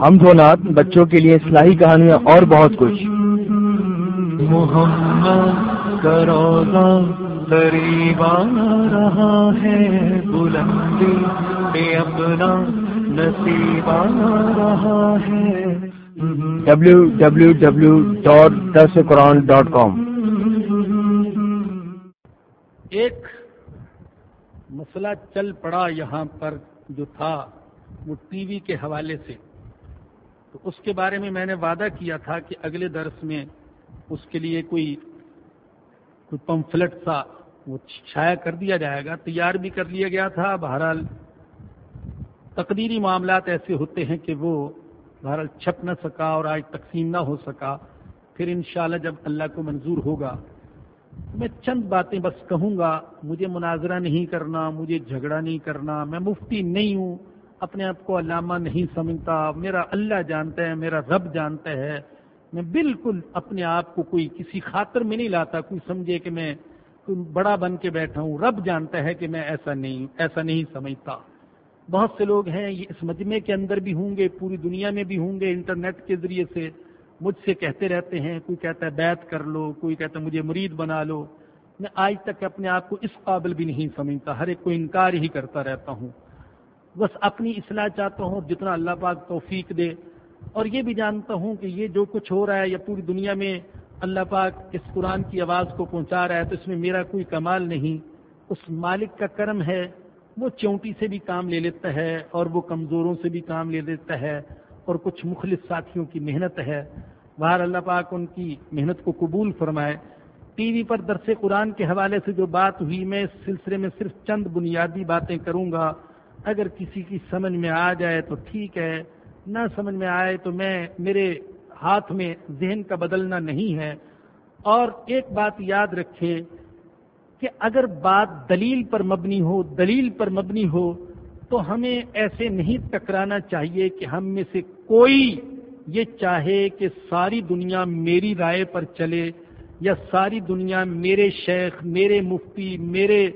ہم نات بچوں کے لیے اصلاحی کہانیاں اور بہت کچھ۔ محمد کروگا قریب آ رہا ہے بلندی بے اپنا نصیب آ رہا ہے۔ ڈبلو ڈبلو ڈبلو ڈاٹ دس قرآن ڈاٹ کام ایک مسئلہ چل پڑا یہاں پر جو تھا۔ وہ ٹی وی کے حوالے سے۔ تو اس کے بارے میں میں نے وعدہ کیا تھا کہ اگلے درس میں اس کے لیے کوئی کوئی پمفلٹ سا وہ چھایا کر دیا جائے گا، تیار بھی کر لیا گیا تھا۔ بہرحال تقدیری معاملات ایسے ہوتے ہیں کہ وہ بہرحال چھپ نہ سکا اور آج تقسیم نہ ہو سکا۔ پھر انشاءاللہ جب اللہ کو منظور ہوگا، میں چند باتیں بس کہوں گا۔ مجھے مناظرہ نہیں کرنا، مجھے جھگڑا نہیں کرنا، میں مفتی نہیں ہوں۔ اپنے آپ کو علامہ نہیں سمجھتا، میرا اللہ جانتا ہے، میرا رب جانتا ہے۔ میں بالکل اپنے آپ کو کوئی کسی خاطر میں نہیں لاتا، کوئی سمجھے کہ میں کوئی بڑا بن کے بیٹھا ہوں۔ رب جانتا ہے کہ میں ایسا نہیں ایسا نہیں سمجھتا۔ بہت سے لوگ ہیں، یہ اس مجمع کے اندر بھی ہوں گے، پوری دنیا میں بھی ہوں گے انٹرنیٹ کے ذریعے سے۔ مجھ سے کہتے رہتے ہیں، کوئی کہتا ہے بیت کر لو، کوئی کہتا ہے مجھے مرید بنا لو۔ میں آج تک اپنے آپ کو اس قابل بھی نہیں سمجھتا، ہر ایک کو انکار ہی کرتا رہتا ہوں۔ بس اپنی اصلاح چاہتا ہوں جتنا اللہ پاک توفیق دے۔ اور یہ بھی جانتا ہوں کہ یہ جو کچھ ہو رہا ہے یا پوری دنیا میں اللہ پاک اس قرآن کی آواز کو پہنچا رہا ہے تو اس میں میرا کوئی کمال نہیں۔ اس مالک کا کرم ہے، وہ چونٹی سے بھی کام لے لیتا ہے اور وہ کمزوروں سے بھی کام لے لیتا ہے اور کچھ مخلص ساتھیوں کی محنت ہے۔ باہر اللہ پاک ان کی محنت کو قبول فرمائے۔ ٹی وی پر درس قرآن کے حوالے سے جو بات ہوئی، میں اس سلسلے میں صرف چند بنیادی باتیں کروں گا۔ اگر کسی کی سمجھ میں آ جائے تو ٹھیک ہے، نہ سمجھ میں آئے تو میں، میرے ہاتھ میں ذہن کا بدلنا نہیں ہے۔ اور ایک بات یاد رکھے کہ اگر بات دلیل پر مبنی ہو، دلیل پر مبنی ہو، تو ہمیں ایسے نہیں ٹکرانا چاہیے کہ ہم میں سے کوئی یہ چاہے کہ ساری دنیا میری رائے پر چلے یا ساری دنیا میرے شیخ، میرے مفتی، میرے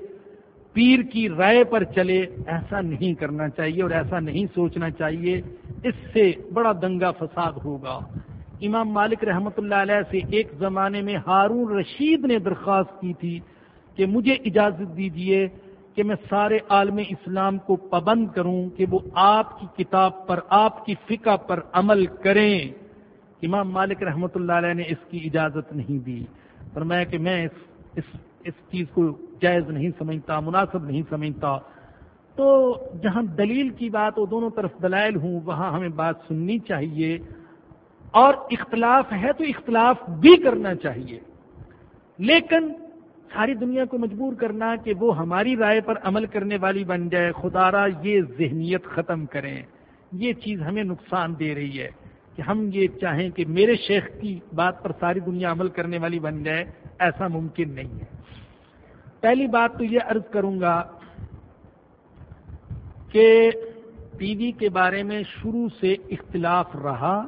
پیر کی رائے پر چلے ایسا نہیں کرنا چاہیے اور ایسا نہیں سوچنا چاہیے۔ اس سے بڑا دنگا فساد ہوگا۔ امام مالک رحمت اللہ علیہ سے ایک زمانے میں ہارون رشید نے درخواست کی تھی کہ مجھے اجازت دیجیے کہ میں سارے عالم اسلام کو پابند کروں کہ وہ آپ کی کتاب پر آپ کی فقہ پر عمل کریں۔ امام مالک رحمۃ اللہ علیہ نے اس کی اجازت نہیں دی۔ پر میں کہ میں اس اس, اس چیز کو جائز نہیں سمجھتا، مناسب نہیں سمجھتا۔ تو جہاں دلیل کی بات، وہ دونوں طرف دلائل ہوں، وہاں ہمیں بات سننی چاہیے۔ اور اختلاف ہے تو اختلاف بھی کرنا چاہیے۔ لیکن ساری دنیا کو مجبور کرنا کہ وہ ہماری رائے پر عمل کرنے والی بن جائے، خدا را یہ ذہنیت ختم کریں۔ یہ چیز ہمیں نقصان دے رہی ہے کہ ہم یہ چاہیں کہ میرے شیخ کی بات پر ساری دنیا عمل کرنے والی بن جائے، ایسا ممکن نہیں ہے۔ پہلی بات تو یہ عرض کروں گا کہ ٹی وی کے بارے میں شروع سے اختلاف رہا،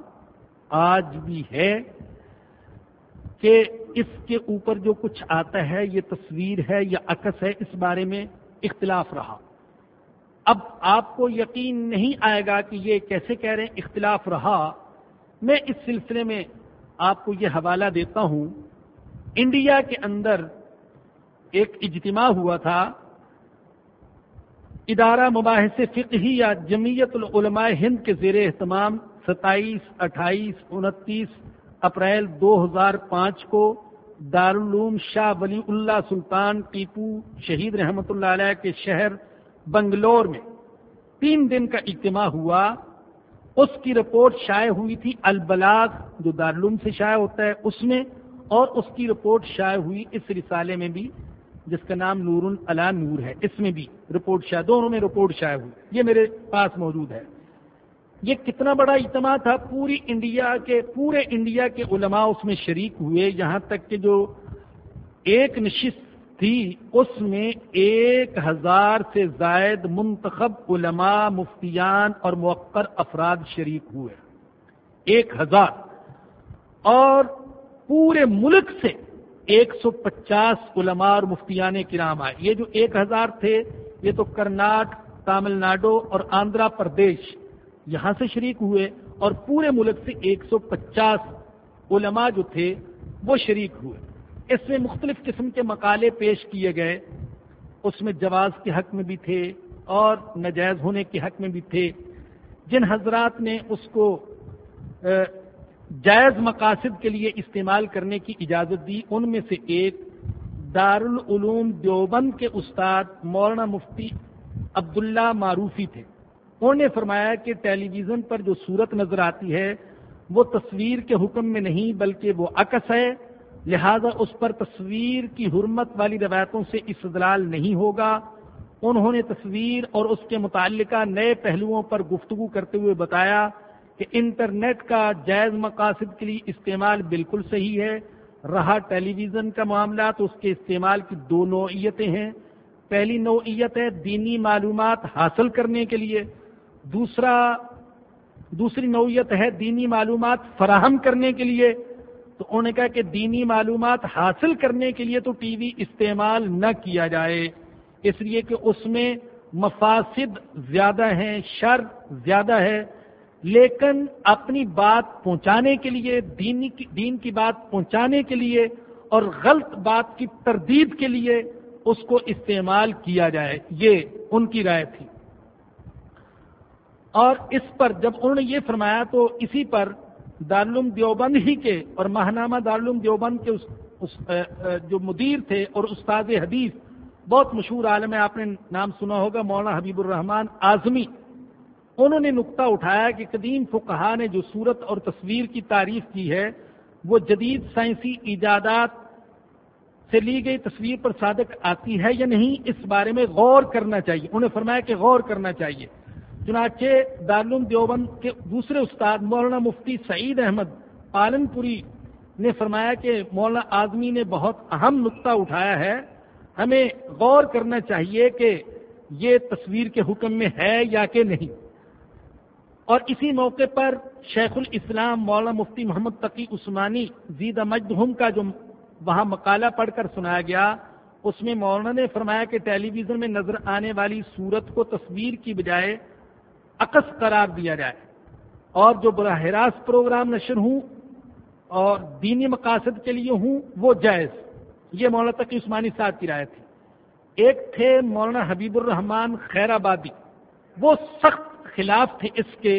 آج بھی ہے کہ اس کے اوپر جو کچھ آتا ہے، یہ تصویر ہے یا عکس ہے، اس بارے میں اختلاف رہا۔ اب آپ کو یقین نہیں آئے گا کہ یہ کیسے کہہ رہے ہیں، اختلاف رہا۔ میں اس سلسلے میں آپ کو یہ حوالہ دیتا ہوں۔ انڈیا کے اندر ایک اجتماع ہوا تھا، ادارہ مباحث فقہی یا جمعیت العلماء ہند کے زیر اہتمام ستائیس، اٹھائیس، انتیس اپریل دو ہزار پانچ کو دارالعلوم شاہ ولی اللہ سلطان ٹیپو شہید رحمت اللہ علیہ کے شہر بنگلور میں تین دن کا اجتماع ہوا۔ اس کی رپورٹ شائع ہوئی تھی البلاغ، جو دارالعلوم سے شائع ہوتا ہے اس میں، اور اس کی رپورٹ شائع ہوئی اس رسالے میں بھی۔ جس کا نام نور اللہ نور ہے، اس میں بھی رپورٹ شائع، دونوں میں رپورٹ شائع ہوئی۔ یہ میرے پاس موجود ہے۔ یہ کتنا بڑا اجتماع تھا، پوری انڈیا کے، پورے انڈیا کے علماء اس میں شریک ہوئے۔ یہاں تک کہ جو ایک نشست تھی، اس میں ایک ہزار سے زائد منتخب علماء، مفتیان اور موقر افراد شریک ہوئے۔ ایک ہزار۔ اور پورے ملک سے ایک سو پچاس علماء اور مفتیان کرام آئے۔ یہ جو ایک ہزار تھے، یہ تو کرناٹ تامل ناڈو اور آندھرا پردیش یہاں سے شریک ہوئے اور پورے ملک سے ایک سو پچاس علماء جو تھے، وہ شریک ہوئے۔ اس میں مختلف قسم کے مقالے پیش کیے گئے۔ اس میں جواز کے حق میں بھی تھے اور نجائز ہونے کے حق میں بھی تھے۔ جن حضرات نے اس کو جائز مقاصد کے لیے استعمال کرنے کی اجازت دی، ان میں سے ایک دارالعلوم دیوبند کے استاد مولانا مفتی عبداللہ معروفی تھے۔ انہوں نے فرمایا کہ ٹیلی ویژن پر جو صورت نظر آتی ہے، وہ تصویر کے حکم میں نہیں، بلکہ وہ عکس ہے۔ لہذا اس پر تصویر کی حرمت والی روایتوں سے استدلال نہیں ہوگا۔ انہوں نے تصویر اور اس کے متعلقہ نئے پہلوؤں پر گفتگو کرتے ہوئے بتایا کہ انٹرنیٹ کا جائز مقاصد کے لیے استعمال بالکل صحیح ہے، رہا ٹیلی ویژن کا معاملہ تو اس کے استعمال کی دو نوعیتیں ہیں۔ پہلی نوعیت ہے دینی معلومات حاصل کرنے کے لیے، دوسرا، دوسری نوعیت ہے دینی معلومات فراہم کرنے کے لیے۔ تو انہوں نے کہا کہ دینی معلومات حاصل کرنے کے لیے تو ٹی وی استعمال نہ کیا جائے، اس لیے کہ اس میں مفاسد زیادہ ہیں، شر زیادہ ہے۔ لیکن اپنی بات پہنچانے کے لیے دینی کی، دین کی بات پہنچانے کے لیے اور غلط بات کی تردید کے لیے اس کو استعمال کیا جائے۔ یہ ان کی رائے تھی۔ اور اس پر جب انہوں نے یہ فرمایا تو اسی پر دارالعلوم دیوبند ہی کے اور ماہنامہ دارالعلوم دیوبند کے اس اس جو مدیر تھے اور استاد حدیث، بہت مشہور عالم ہے، آپ نے نام سنا ہوگا، مولانا حبیب الرحمان اعظمی انہوں نے نقطہ اٹھایا کہ قدیم فقہا نے جو صورت اور تصویر کی تعریف کی ہے، وہ جدید سائنسی ایجادات سے لی گئی تصویر پر صادق آتی ہے یا نہیں، اس بارے میں غور کرنا چاہیے۔ انہیں فرمایا کہ غور کرنا چاہیے۔ چنانچہ دارالعلوم دیوبند کے دوسرے استاد مولانا مفتی سعید احمد پالن پوری نے فرمایا کہ مولانا آدمی نے بہت اہم نقطہ اٹھایا ہے۔ ہمیں غور کرنا چاہیے کہ یہ تصویر کے حکم میں ہے یا کہ نہیں۔ اور اسی موقع پر شیخ الاسلام مولانا مفتی محمد تقی عثمانی زید مجدہم کا جو وہاں مقالہ پڑھ کر سنایا گیا، اس میں مولانا نے فرمایا کہ ٹیلی ویژن میں نظر آنے والی صورت کو تصویر کی بجائے عکس قرار دیا جائے۔ اور جو براہ راست پروگرام نشر ہوں اور دینی مقاصد کے لیے ہوں، وہ جائز۔ یہ مولانا تقی عثمانی صاحب کی رائے تھی۔ ایک تھے مولانا حبیب الرحمان خیر آبادی۔ وہ سخت خلاف تھے اس کے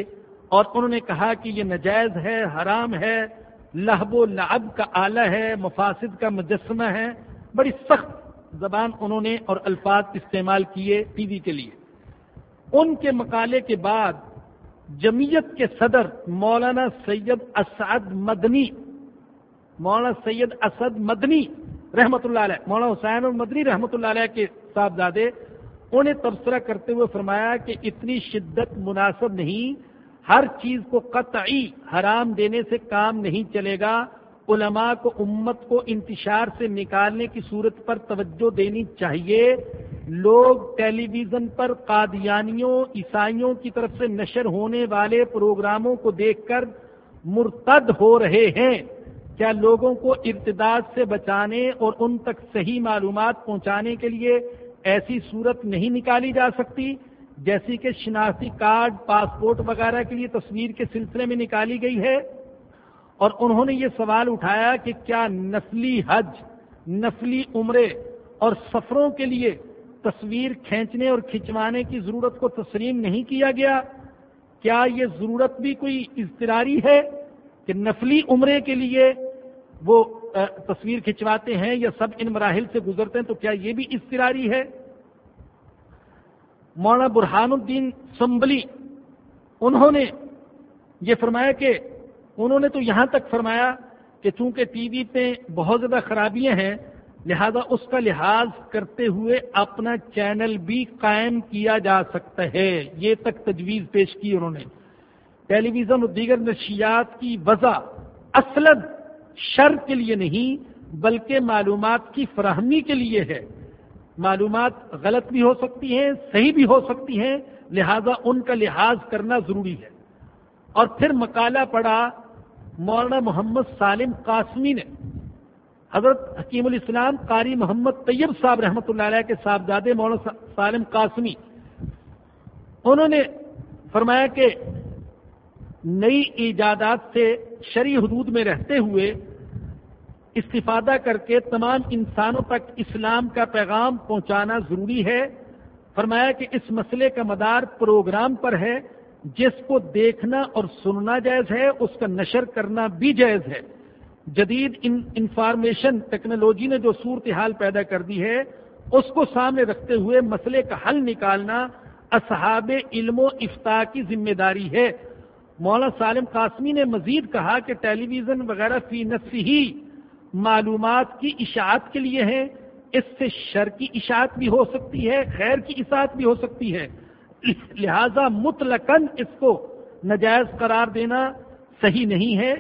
اور انہوں نے کہا کہ یہ نجائز ہے، حرام ہے، لہب و لعب کا آلہ ہے، مفاسد کا مجسمہ ہے۔ بڑی سخت زبان انہوں نے اور الفاظ استعمال کیے ٹی وی کے لیے۔ ان کے مقالے کے بعد جمعیت کے صدر مولانا سید اسعد مدنی، مولانا سید اسد مدنی رحمت اللہ علیہ، مولانا حسین المدنی رحمت اللہ علیہ کے صاحبزادے انہیں تبصرہ کرتے ہوئے فرمایا کہ اتنی شدت مناسب نہیں، ہر چیز کو قطعی حرام دینے سے کام نہیں چلے گا۔ علماء کو، امت کو انتشار سے نکالنے کی صورت پر توجہ دینی چاہیے۔ لوگ ٹیلی ویژن پر قادیانیوں، عیسائیوں کی طرف سے نشر ہونے والے پروگراموں کو دیکھ کر مرتد ہو رہے ہیں۔ کیا لوگوں کو ارتداد سے بچانے اور ان تک صحیح معلومات پہنچانے کے لیے ایسی صورت نہیں نکالی جا سکتی جیسی کہ شناختی کارڈ، پاسپورٹ وغیرہ کے لیے تصویر کے سلسلے میں نکالی گئی ہے۔ اور انہوں نے یہ سوال اٹھایا کہ کیا نسلی حج، نسلی عمرے اور سفروں کے لیے تصویر کھینچنے اور کھنچوانے کی ضرورت کو تسلیم نہیں کیا گیا؟ کیا یہ ضرورت بھی کوئی اضطراری ہے کہ نفلی عمرے کے لیے وہ تصویر کھنچواتے ہیں یا سب ان مراحل سے گزرتے ہیں، تو کیا یہ بھی اضطراری ہے؟ مولانا برہان الدین سمبلی، انہوں نے یہ فرمایا کہ، انہوں نے تو یہاں تک فرمایا کہ چونکہ ٹی وی پہ بہت زیادہ خرابیاں ہیں، لہذا اس کا لحاظ کرتے ہوئے اپنا چینل بھی قائم کیا جا سکتا ہے۔ یہ تک تجویز پیش کی انہوں نے۔ ٹیلی ویژن اور دیگر نشیات کی وضع اصلد شر کے لیے نہیں، بلکہ معلومات کی فراہمی کے لیے ہے۔ معلومات غلط بھی ہو سکتی ہیں، صحیح بھی ہو سکتی ہیں، لہذا ان کا لحاظ کرنا ضروری ہے۔ اور پھر مکالہ پڑا مولانا محمد سالم قاسمی نے۔ حضرت حکیم الاسلام قاری محمد طیب صاحب رحمۃ اللہ علیہ کے صاحبزادے مولانا سالم قاسمی۔ انہوں نے فرمایا کہ نئی ایجادات سے شرع حدود میں رہتے ہوئے استفادہ کر کے تمام انسانوں تک اسلام کا پیغام پہنچانا ضروری ہے۔ فرمایا کہ اس مسئلے کا مدار پروگرام پر ہے۔ جس کو دیکھنا اور سننا جائز ہے، اس کا نشر کرنا بھی جائز ہے۔ جدید انفارمیشن ٹیکنالوجی نے جو صورتحال پیدا کر دی ہے، اس کو سامنے رکھتے ہوئے مسئلے کا حل نکالنا اصحاب علم و افتا کی ذمہ داری ہے۔ مولانا سالم قاسمی نے مزید کہا کہ ٹیلی ویژن وغیرہ فی نفسی ہی معلومات کی اشاعت کے لیے ہیں، اس سے شر کی اشاعت بھی ہو سکتی ہے خیر کی اشاعت بھی ہو سکتی ہے۔ لہذا مطلقاً اس کو نجائز قرار دینا صحیح نہیں ہے۔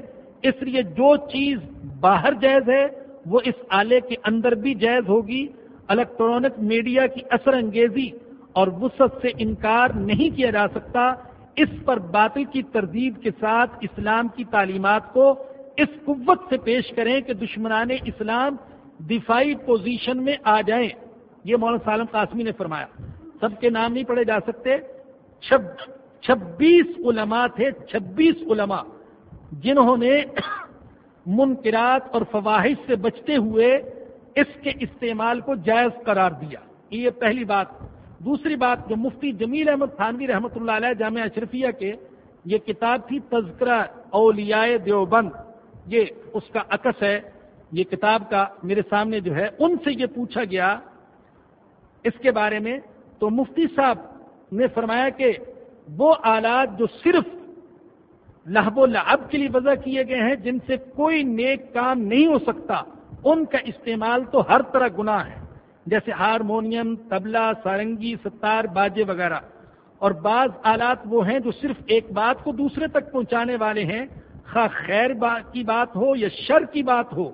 اس لیے جو چیز باہر جائز ہے، وہ اس آلے کے اندر بھی جائز ہوگی۔ الیکٹرانک میڈیا کی اثر انگیزی اور وسعت سے انکار نہیں کیا جا سکتا۔ اس پر باطل کی تردید کے ساتھ اسلام کی تعلیمات کو اس قوت سے پیش کریں کہ دشمنان اسلام دفاعی پوزیشن میں آ جائیں۔ یہ مولانا سالم قاسمی نے فرمایا۔ سب کے نام نہیں پڑھے جا سکتے۔ چھبیس علماء تھے، چھبیس علماء، جنہوں نے منکرات اور فواہش سے بچتے ہوئے اس کے استعمال کو جائز قرار دیا۔ یہ پہلی بات۔ دوسری بات، جو مفتی جمیل احمد تھانوی رحمۃ اللہ علیہ جامعہ اشرفیہ کے، یہ کتاب تھی تذکرہ اولیاء دیوبند۔ یہ اس کا عکس ہے، یہ کتاب کا میرے سامنے جو ہے، ان سے یہ پوچھا گیا۔ اس کے بارے میں تو مفتی صاحب نے فرمایا کہ وہ آلات جو صرف لہب و لعب کے لیے وضع کیے گئے ہیں، جن سے کوئی نیک کام نہیں ہو سکتا، ان کا استعمال تو ہر طرح گناہ ہے۔ جیسے ہارمونیم تبلا سارنگی، ستار، باجے وغیرہ۔ اور بعض آلات وہ ہیں جو صرف ایک بات کو دوسرے تک پہنچانے والے ہیں خواہ خیر کی بات ہو یا شر کی بات ہو